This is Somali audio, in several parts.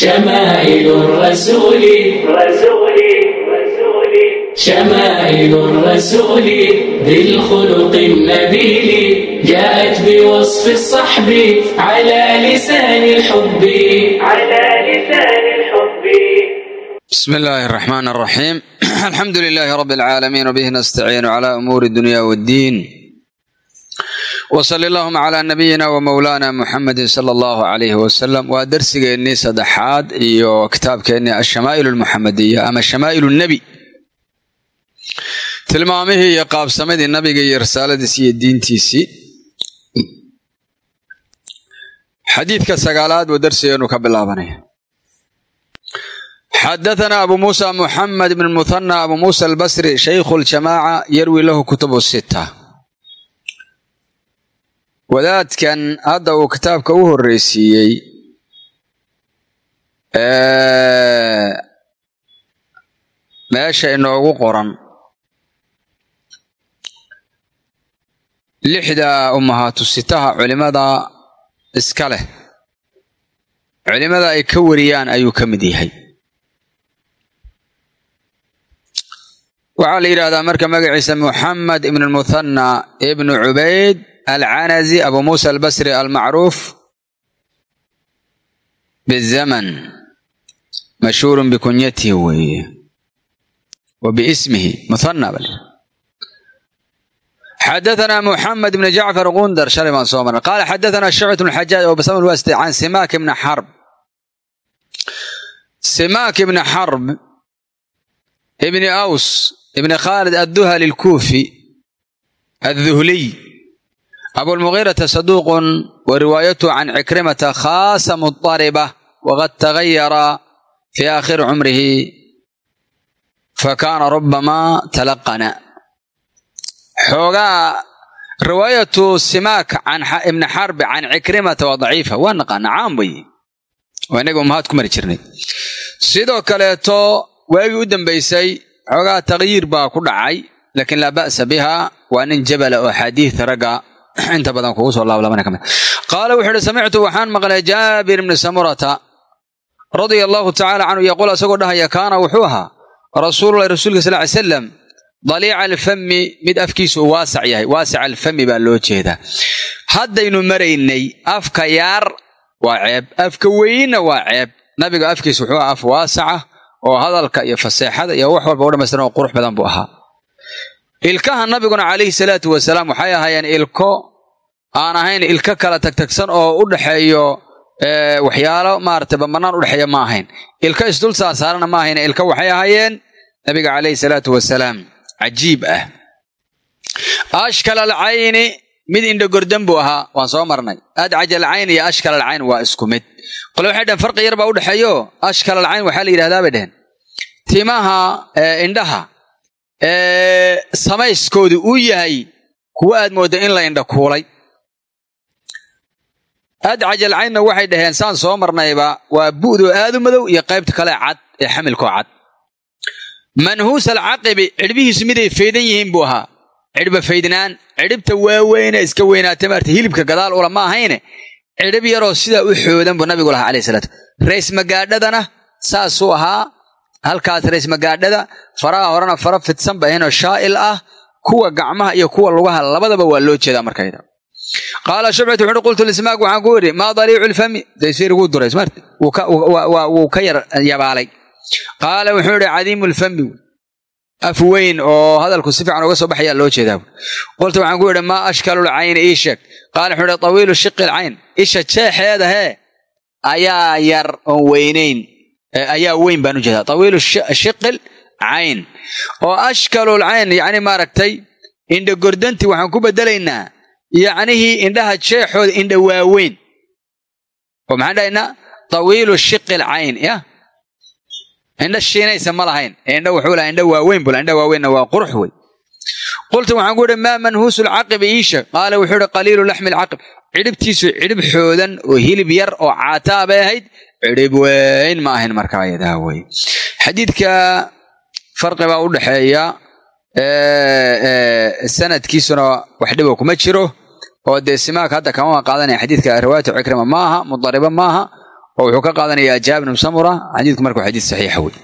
شمائل الرسول رسول رسول شمائل الرسول ذي النبيل جاءت بوصف الصحب على لسان الحب على لسان الحب بسم الله الرحمن الرحيم الحمد لله رب العالمين وبه نستعين على أمور الدنيا والدين wsali allahuma calaa nabiyina wamowlaana muxamedin sala allahu calayhi wasalam waa darsigeennii saddexaad iyo kitaabkeennii ashamaa'il almuxamadiya ama shamaa'ilu nebi tilmaamihii iyo qaabsamadii nabiga iyo risaaladiisii iyo diintiisii. Xadiidka sagaalaad buu darsigeenu ka bilaabanaya xadaanaa abu muusa muxamed bn muhana abu muusa albasri shaykhu ljamaaca yarwi lahu kutubu sita wadaadkan hadda uu kitaabka u horreysiiyey meesha inoogu qoran. Lixda ummahaatu sitaha culimada iska leh. Culimada ay ka wariyaan ayuu ka mid yahay. Waxaa la yidhaahdaa marka magaciisa muxamed ibn muhanى ibnu cubayd alcanazi abu muusa albasri almacruuf bizaman mashhuurun bikunyatihi weeye wa biismihi muhanna bal xadaana bn jacfar gundar shalay baan soo marnay qaala xadaana shucbat bn xajaaj abubasam alwasiti can simaak ibni xarb simaak ibni xarb ibni aws ibni khaalid adduhali alkuufi adduhliy abulmugiirata saduuqun wa riwaayatuhu can cikrimata khaasa mudariba waqad tagayara fii aakhiri cumrihi fakaana rubama talaqana xoogaa riwaayatu simaak can ibni xarbi can cikrimata waa daciifa waa naqaana caam weye waa inaga umahaad ku mari jirnay sidoo kaleeto waagii u dambaysay xoogaa takyiir baa ku dhacay laakiin laa ba'sa biha waa nin jabala oo xadiid ragga inta badan kugu soo laablabana ka mid qaala wuxuu ihi samictu waxaan maqlay jaabir ibni samurata radia allahu tacala canhu yaquul isagoo dhahaya kaana wuxuu ahaa rasuululahi rasuulka sal ly salam daliica alfami mid afkiisu uu waasac yahay waasic alfami baa loo jeedaa. Haddaynu maraynay afka yaar waa ceeb afka weynna waa ceeb. Nabiga afkiisa wuxuu aha af waasaca oo hadalka iyo faseexada iyo wax walba u dhamaystiran oo qurux badan buu ahaa ilkaha nabiguna calayhi salaatu wasalaam waxay ahaayeen ilko. Aan ahayn ilko kala tagtagsan oo u dhexeeyo waxyaalo maarata bambanaan udhexeeya ma ahayn. Ilka isdul saarsaarana ma ahayn. Ilka waxay ahaayeen nabiga calayhi salaatu wasalaam. Cajiib ah. Ashkal alcayni mid indhogordan buu ahaa. Waan soo marnay. Adcaj alcayn iyo ashkal alcayn waa isku mid. Qole waxay dhaheen farqi yar baa u dhexeeyo ashkal alcayn waxaa la yidhahdaa bay dheheen timaha indhaha samayskoodu uu yahay kuwa aad moodda in la indha kuulay. Adcaj alcaynna waxay dhaheen saan soo marnayba waa bu'doo aadu madow iyo qaybta kale cad ee xamilkoo cad. Manhuus alcaqibi cidhbihiisu miday faydan yihiin buu ahaa. Cidhba faydnaan cidhibta waaweyne iska weynaata maarta hilibka gadaal ula ma ahayne. Cidhib yaroo sidaa u xoodan buu nabigu lahaa calayhi salaatu rays magaadhadana saasuu ahaa halkaas rays magaadhada faraha horena fara fidsan ba ahaynoo shaa'il ah kuwa gacmaha iyo kuwa lugaha labadaba waa loo jeedaa markayda. Qaala shubcatu wuxuuhi qultu lismaak waxaan ku idhi maa daliicu lfami? Daysfiir wuu duray smart wuu ka yar yabaalay. Qaala wuxuu idhi cadiimu lfami af weyn oo hadalku si fiican uga soo baxayaa loo jeedaa. Qultu waxaan ku idhi maa ashkalulcayni ii sheeg. Qaala wuxuu idhi tawiilu shiqi lcayn isha jeexeeda hee ayaa yar oon weynayn ayaa weyn baan u jeedaa. Tawiilu shiqil cayn oo ashkalul cayn yacni maaragtay indha gordantii waxaan ku bedelaynaa yacnihii indhaha jeexooda indha waaweyn. Oo maxaan dhahaynaa tawiilu shiqil cayn ya? Indha shiinaysa ma lahayn. Indha wuxuu lahaa indha waaweyn bula. Indha waaweynna waa qurux wey. Qultu waxaan ku idhi maa manhuusu lcaqibi iisha qaala wuxuu ihi qaliilu laxmi lcaqib cidhibtiisu cidhib xoodan oo hilib yar oo caataa bay ahayd cidhib weyn ma ahayn markaa ayadaa wey xadiidka farqi baa u dhexeeya sanadkiisuna wax dhibo kuma jiro oo dee simaak hadda kama qaadanaya. Xadiidka riwaayatu cikrima maaha mudariba maaha oo wuxuu ka qaadanayaa jaabir ibnu samura xadiidku marka waa xadiid saxiixa wey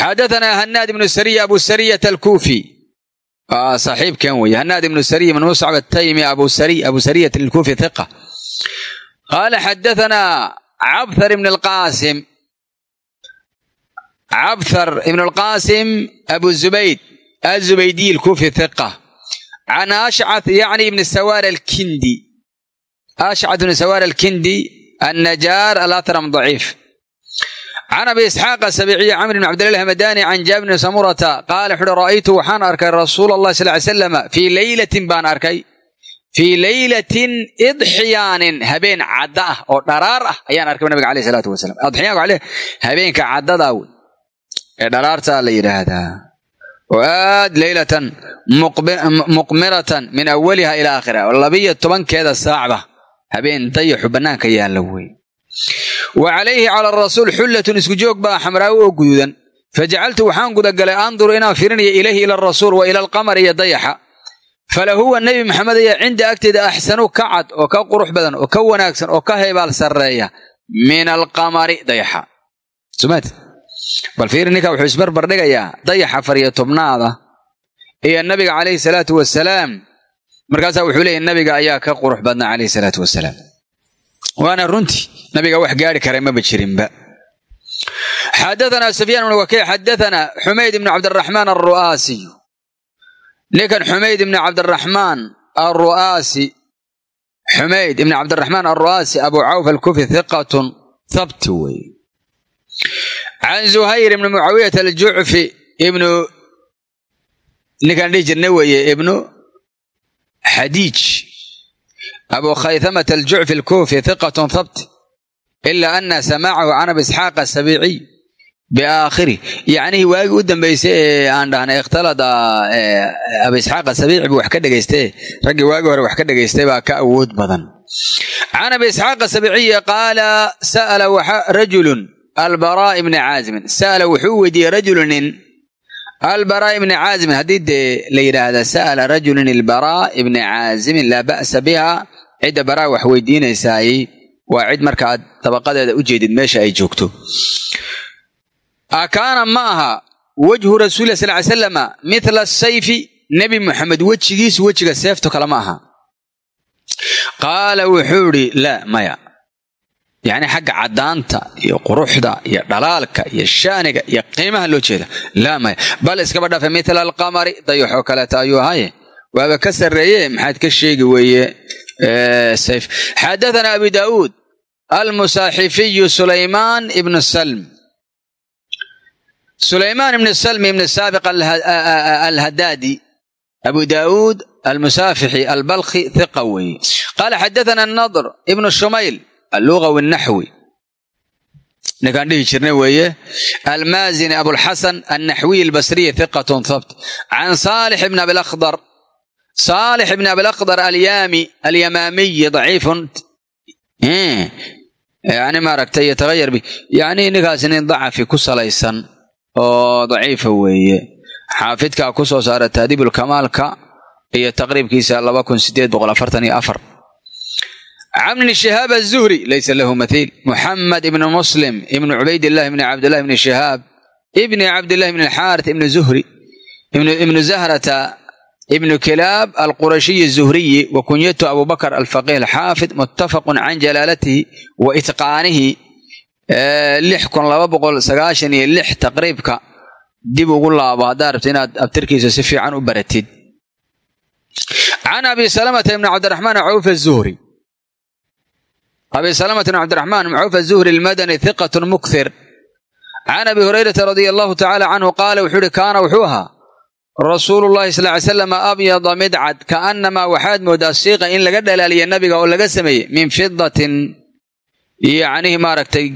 xadaثna hanaad ibnu sariya abu sariyat alkufi. Saaxiibkan wey hanaad ibnu sariya ibn muscab ataymi abu sariyat alkufi hiqa qaala xadaثna cabthar ibn اlqasim cabthar ibn اlqasim abu zubayd azubaydiy alkufi hiqa can ashcat yacni ibn sawar alkindi. Ashcat ibn sawar alkindi annajaar alatram daciif can abi isxaaq sabiciyi camr bn cabdillahi hamadani can jaabir bni samurata qaala wuxuuhi ra'aytu waxaan arkay rasuula allah sal ly slam fii leylatin baan arkay fii leylatin idxiyaanin habeen cadda ah oo dharaar ah ayaan arkay nabiga aleyh salaatu wasalam adxiyaanku habeenka caddada wey ee dharaartaa la yidhaahdaa. Oo aad leylatan muqmiratan min awaliha ilaa aakhiriha oo labiyo tobankeeda saacba habeen dayaxu bannaanka yaalla wey. Wa calayhi cala rasuul xullatun isku joog baa xamraawi oo guduudan. Fajacaltu waxaan gudagalay anduru inaan firinaya ilayhi ila arasuul wa ila alqamari iyo dayaxa falahuwa nebi maxamed ayaa cinda agteeda axsanu ka cad oo ka qurux badan oo ka wanaagsan oo ka heebaal sarreeya. Min alqamari dayaxa. Bal fiiri ninka wuxuu isbarbar dhigayaa dayax afar iyo tobnaada iyo nabiga calayhi salaatu wasalaam markaasaa wuxuu leeyahy nabiga ayaa ka qurux badnaa calayhi salaatu wasalaam waana runtii nabiga wax gaari kara maba jirinba. Xadaanaa sufyaan bn wakiic xadaanaa xumayd ibnu cabdiraxmaan alru'aasiy ninkan xumayd ibni cabdiraxmaan alru'aasi xumayd ibni cabdiraxmaan alru'aasi abu cawf alkufi hiqatun habti wey can zuhayr ibni mucaawiyat aljucfi ibnu ninkaan dhihi jirna weeye ibnu xadiij abu khaythamat aljucfi alkufi hiqatun habti ila ana samaacahu can abi isxaaq asabiiciy biaakhiri yacnihii waagii u dambaysay ee aan dhahnay ikhtalada abi isxaaq asabiici buu wax ka dhegaystae raggii waagii hore wax ka dhegaystay baa ka awood badan can abi isxaaq asabiiciyi qaala sa'ala rajulun albaraa ibni caazimin sa'ala wuxuu weydiiyey rajulun nin albaraa ibni caazimin haddii dee la yidhaahda sa'ala rajulun albaraa ibni caazimin laa ba'sa biha cidda baraa wax weydiinaysaay waa cid markaaad dabaqadeeda u jeedid meesha ay joogto akaana ma aha wejhu rasuuli sal ly salama mithla sayfi nebi muxamed wejigiisu wejiga seefto kale ma aha qaala wuxuu idhi laa maya yacni xagga caddaanta iyo quruxda iyo dhalaalka iyo shaaniga iyo qiimaha loo jeeda laa maya bal iskaba dhafe mithla alqamari dayaxoo kaleeta ayuu ahaye waaba ka sarreeye maxaad ka sheegi weeye sayf xadathana abi daauud almusaaxifiyu sulaymaan ibnu salm sulaymaan ibnu salm ibnu saabiq alhadaadi abu daauud almusaafixi albalkhi hiqa weeye qaala xadathana nadr ibnu shumayl allugawi naxwi ninkaan dhihi jirna weeye almaazini abulxasan annaxwiy albasriyi hiqatun habt can saalix ibn abilakhdar saalix ibn abilakhdar alyaami alyamaamiyi daciifun yani maaragtay yatahayar bi. Yani ninkaasi nin dacafi ku salaysan oo daciifa weeye. Xaafidkaa ku soo saara taadiibulkamaalka iyo taqriibkiisa laba kun sideed boqol afartan iyo afar. Can ibni shihaab azuhri laysa lahu mathiil muxamed ibnu muslim ibnu cubaydillahi ibni cabdillahi ibni shihaab ibni cabdillahi ibni alxaarit ibni zuhri ibnu zahrata ibnu kilaab alqurashiyi zuhriyi wa kunyatu abu bakr alfaqih alxaafid muttafaqun can jalaalatihi wa itqaanihi taqriibka dib ugu laabo haddaa rabta inaad abtirkiisa si fiican u baratid. Can abi salamata ibni cabdiraxmaan cawf azuhri abi salamata ibn cabdiraxmaan cawf azuhri almadani hiqatun mukthir. Can abi hurayrata radia allahu tacala canhu qaala wuxuu ihi kaana wuxuu ahaa rasuulu llahi sal ly slam abyada midcad kaannamaa waxaad moodaa siiqa in laga dhalaaliya nabiga oo laga sameeyey min fidatin yacnihi maaragtay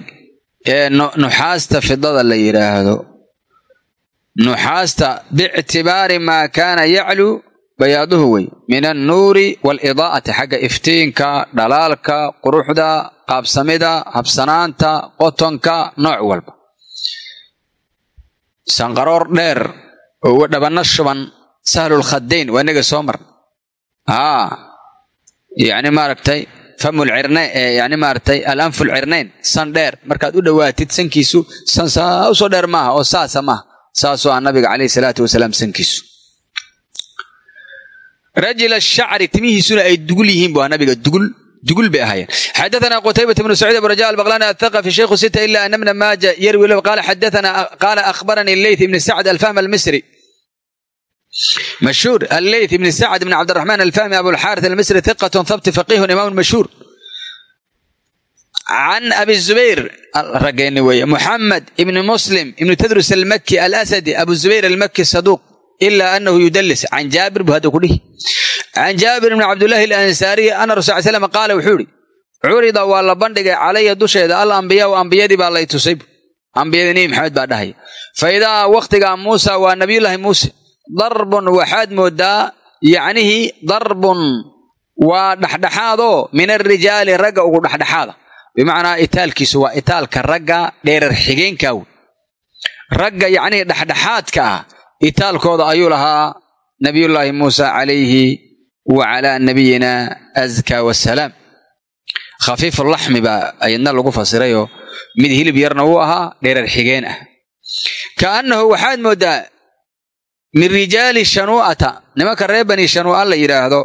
nuxaasta fidada la yidhaahdo nuxaasta biictibaari maa kaana yacluu bayaaduhu wey. Min annuuri waalidaa'ati xagga iftiinka dhalaalka quruxda qaabsamida habsanaanta qotonka nooc walba. Sanqaroor dheer oo dhabanno shuban sahlulkhadayn waa inaga soo marna aa yacni maaragtay famulcirnayn yani maaratay alanful cirnayn san dheer. Markaad u dhowaatid sankiisu san saa u soo dheer maaha oo saasa maaha. Saasoo ah nabiga caleyhi salaatu wasalaam sankiisu. Rajil shacri timihiisuna ay dugul yihiin bu ah nabiga. Dugul dugul bay ahaayeen. Xadaana qutaybata bnu saciid abraja albaqlani athaqafi shaykhu sita ila ana bna maaja yarwi qaala xadaana qaala akhbaranii leyth ibni sacd alfahm almisri mashhuur alleyth ibn sacd ibn cabdiraxmaan alfahmi abulxaarith almisri hiqat habti faqihun imaam mashhuur can abi zubayr raggeeni weeye muxamed ibni muslim ibni tadrus almaki alasadi abu zubayr almaki saduuq ila anahu yudalis can jaabir bu hadda ku dhihi can jaabir bni cabdillahi alansaariyi ana rasul l slam qaala wuxuu ihi curida waa la bandhigay calaya dusheeda al ambiyaau ambiyadii baa lay tusay ambiyadii nebi maxamed baa dhahaya fa idaa wakhtigaa muusa waa nabiyullaahi muuse darbun waxaad moodaa yacnihii darbun waa dhexdhexaadoo min alrijaali ragga ugu dhexdhexaada. Bimacnaa itaalkiisu waa itaalka ragga dheerar xigeenka wey ragga yacnihii dhexdhexaadka ah itaalkooda ayuu lahaa nabiyullaahi muusa calayhi wa calaa nabiyina azka wasalaam khafiifu laxmi baa ayadna lagu fasirayoo mid hilib yarna wuu ahaa dheerar xigeen ah. Kaannahu waxaad moodaa min rijaali shanuu'ata. Nimanka reer bani shanuu'a la yidhaahdo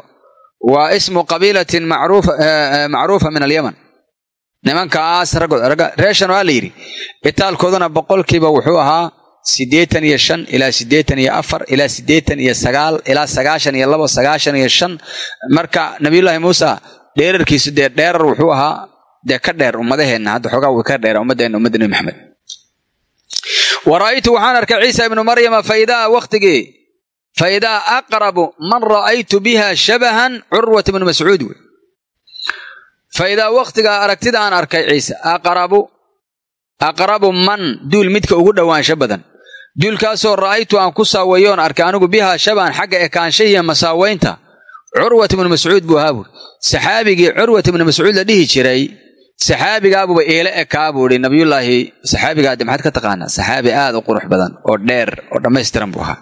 waa ismu qabiilatin macruufa min alyaman. Nimankaas reer shanuu'a la yidhi. Itaalkooduna boqolkiiba wuxuu ahaa siddeetan iyo shan ilaa siddeetan iyo afar ilaa siddeetan iyo sagaal ilaa sagaashan iyo labo sagaashan iyo shan. Marka nabiyullaahi muusa dheerarkiisu dee dheerar wuxuu ahaa dee ka dheer ummadaheenna. Hadda xoogaa way ka dheera ummadeenna ummadda nebi maxamed wa ra'aytu waxaan arkay ciisa ibnu maryama faidaa wakhtigii faidaa aqrabu man ra'aytu biha shabahan curwat ibnu mascuud wey faidaa wakhtigaa aragtida aan arkay ciise aqrabu aqrabu man duul midka ugu dhowaansho badan duulkaasoo ra'aytu aan ku saaweeyoon arkay anigu bihaa shabahan xagga ekaanshahiiyo masaaweynta curwat ibnu mascuud buu ahaa buuri saxaabigii curwat ibnu mascuud la dhihi jiray saxaabigaabuba eela ekaa buu ihi nabiyullaahi saxaabigaade maxaad ka taqaanaa? Saxaabi aad u qurux badan oo dheer oo dhammaystiran buu ahaa.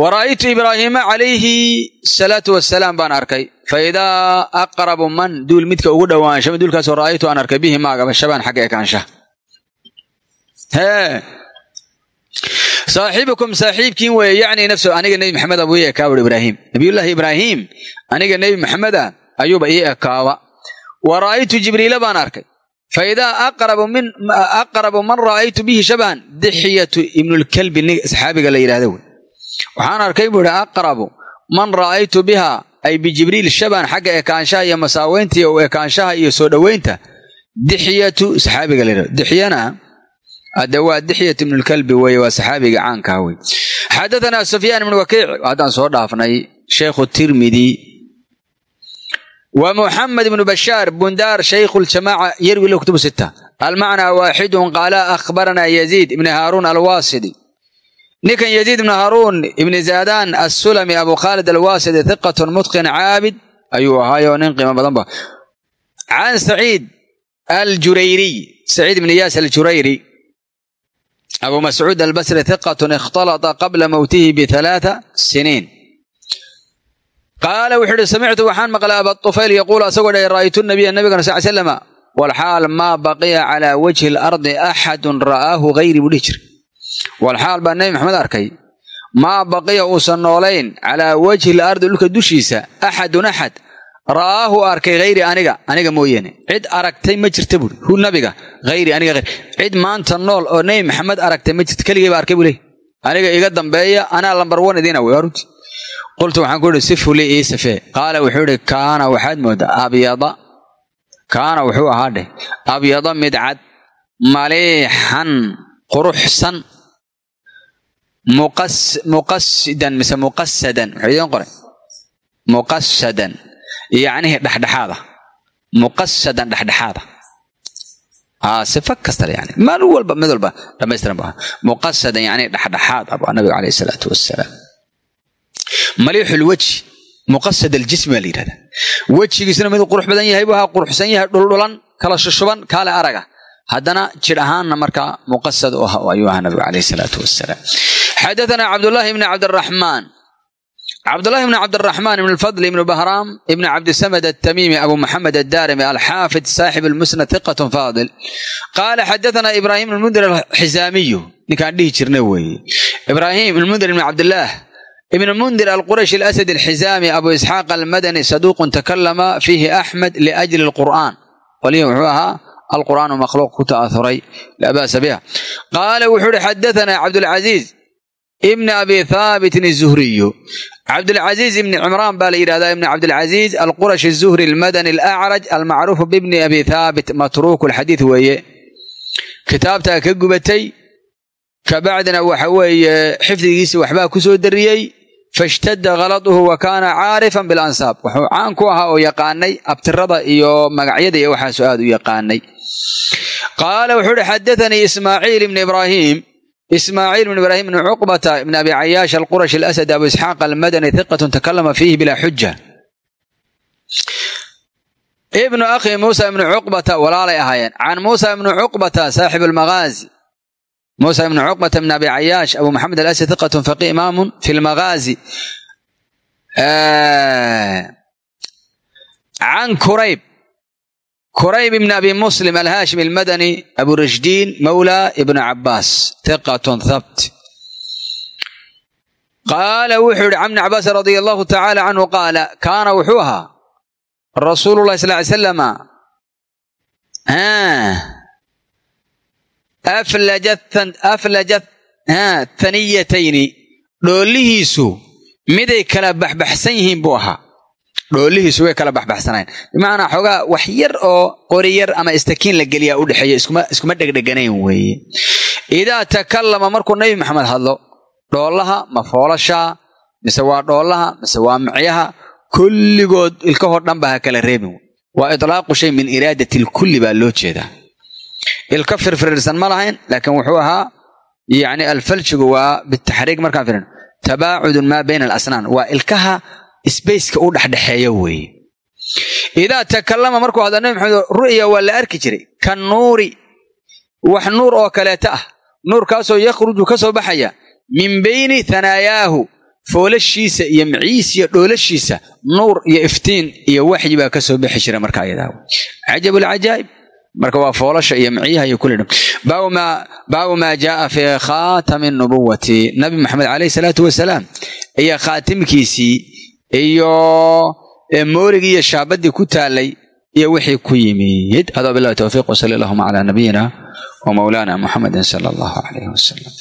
Wa ra'aytu ibraahiima calayhi salaatu wasalaam baan arkay fa idaa aqrabu man duul midka ugu dhowaansha duulkaasoo ra'aytu aan arkay bihi maagaba shabaan xagga ekaanshaha hee saaxibukum saaxiibkiin weeye yacni nafsu aniga nebi maxamed abuu ii ekaa buhi ibraahim. Nabiyullaahi ibraahiim aniga nebi maxameda ayuuba ii ekaaba wa ra'aytu jibriila baan arkay fa idaa aqrabu man ra'aytu bihi shabahan dixyatu ibnulkalbi saxaabiga la yidhahda wey waxaan arkay buu ihi aqrabu man ra'aytu biha ay bijibriil shabahan xagga ekaanshaha iyo masaaweynta iyo ekaanshaha iyo soo dhoweynta dixyatu saxaabiga la yidhahdo dixyana hadde waa dixyat ibnulkalbi weeye waa saxaabiga caankaa wey xadatanaa sufyaan ibnu wakiic haddaan soo dhaafnay sheikhu tirmidi bashaar bundaar shaykhu ljamaaca yarwi lahu kutubu sita almacnaa waaxidun qaala akhbaranaa yaziid ibni haaruun alwaasidi ninkan yaziid ibni haaruun ibni zaadaan assulami abu khaalid alwaasidi hiqatun mutqin caabid ayuu ahaayoo nin qiimo badan ba. Can saciid aljurayriy saciid ibni yaas aljurayri. Abu mascuud albasri hiqatun ikhtalata qabla mowtihi bialaaa siniin qaala wuxuu ihi samictu waxaan maqlay aba tufayl yaquulu asagoo dhahay ra'aytu nabiya nabigana sal slama walxaal maa baqiya calaa wajhi alardi axadun ra'aahu hayri buu dhihi jiray walxaal baa nebi maxamed arkay maa baqiya uusan noolayn calaa wajhi alardi dhulka dushiisa axadun axad ra'aahu arkay hayri aniga aniga mooyeene cid aragtay ma jirta buuri hu nabiga hayri aniga cid maanta nool oo nebi maxamed aragtay ma jirta keligay arkay buu leey aniga iga dambeeya anaa lambar wan idiina wey runtii qultu waxaan ku ihi sifu lii ii qaala wuxuu ihi kaana waxaad moodaa abyada kaana wuxuu ahaa dheh abyada midcad maliixan quruxsan muqasidan mise muqasadan wuxuu idiin qoray muqasadan yacnihii dhexdhexaada muqasadan dhexdhexaada sifa kastale yani mal walba mid walba dhamaystiran bu ahaa muqasadan yani dhexdhexaad abu nabiga calayhi salaatu wasalaam maliixul wejhi muqasad aljismi baa la yidhahdaa wejigiisuna miduu qurux badan yahay buu ahaa quruxsan yahay dhuldhulan kala shushuban kaale araga. Haddana jidh ahaanna markaa muqasad ayuu ahaa nabigu calayhi salaatu wasalaam xadathana cabdullaahi bni cabdiraxmaan cabdulahi bn cabdiraxmaan ibn lfadl ibn bahraam ibn cabdisamad atamiimi abu muxamed addarimi alxaafid saaxib lmusnad hiqat faadil. Qaala xadaana ibraahim ibnmundir alxisaamiyu ninkaan dhihi jirna weeye. Ibraahim ibnmundir ibn cabdilaah ibn mundir alqurashi alasad alxisaami abu isxaaq almadani saduuqun takalama fiihi axmed liajli alqur'aan qolihi wuxuu ahaa alqur'aanu makhluuq ku ta'auray laa ba'sa biha. Qaala wuxuu uhi xadaanaa cabdulcasiiz ibni abi thaabitin izuhriyu cabdulcasiiz ibni cimraan baa la yidhahdaa ibni cabdilcasiiz alqurashi azuhri almadani alacraj almacruufu bibni abi thaabit matruuku alxadiid weeye. Kitaabtaa ka gubatay kabacdina waxa weeye xifdigiisi waxbaa ku soo dariyey fashtadda khaladuhu wa kaana caarifan bilansaab wuxuu caan ku ahaa oo yaqaanay abtirada iyo magacyada iyo waxaasu aad u yaqaanay qaala wuxuu uhi xadaanii ismaaciil ibni ibraahim ismaaciil ibn ibraahim ibn cuqbata ibn abi cayaash alqurashi alasad abu isxaaq almadani hiqatun takalama fiihi bilaa xuja ibnu akhi muusa ibnu cuqbata walaalay ahaayeen can muusa ibnu cuqbata saaxib almagaazi muusa ibnu cuqbata ibn abi cayaash abu maxamed alasad hiqatun faqih imaamun fi lmagaazi can kurayb kurayb ibn abi muslim alhaashimi almadani abu rashdiin mawla ibnu cabaas hiqatun thabt qaala wuxuu yihi can ibni cabaas radia allahu tacaala canhu qaala kaana wuxuu ahaa rasuulu llahi sal ly salama aflajat thaniyatayni dhoollihiisu miday kala baxbaxsan yihiin buu ahaa. Dhoollihiisu way kala baxbaxsanayn. Bimacnaa xoogaa wax yar oo qori yar ama istakiin la geliyaa u dhexeeya iskuma dhegdheganayn weeye idaa takallama markuu nabi maxamed hadlo dhoollaha ma foolashaa mise waa dhoollaha mise waa micyaha kulligood ilkahoo dhan ba ha kala reebin. Waa itlaaqu shay min iraadati lkulli baa loo jeedaa ilka firfirirsan ma lahayn laakiin wuxuu ahaa yani alfaljigu waa bitaxriig markaan firin tabaacudun maa bayna alasnaan waa ilkaha sbaceka u dhexdhexeeya weeye. Idaa takallama markuu hadla nabi maxamed ru'ya waa la arki jiray ka nuuri wax nuur oo kaleeta ah nuurkaasoo yakhruju ka soo baxaya min bayni hanaayaahu foolashiisa iyo miciis iyo dhoolashiisa nuur iyo iftiin iyo waxyi baa ka soo bixi jira marka ayadaa cajabulcajaa'ib marka waa foolasha iyo micyaha iyo kulli dhan baabu maa jaaa fii khaatami nubuwati nabi maxamed calayhi salaatu wasalaam iyo khaatimkiisii iyo moorigii iyo shaabadii ku taalay iyo wixii ku yimid. Hada billahi towfiiq wsali allahuma calaa nabiyina wa mawlana muxamedin sala allahu calayhi wasalam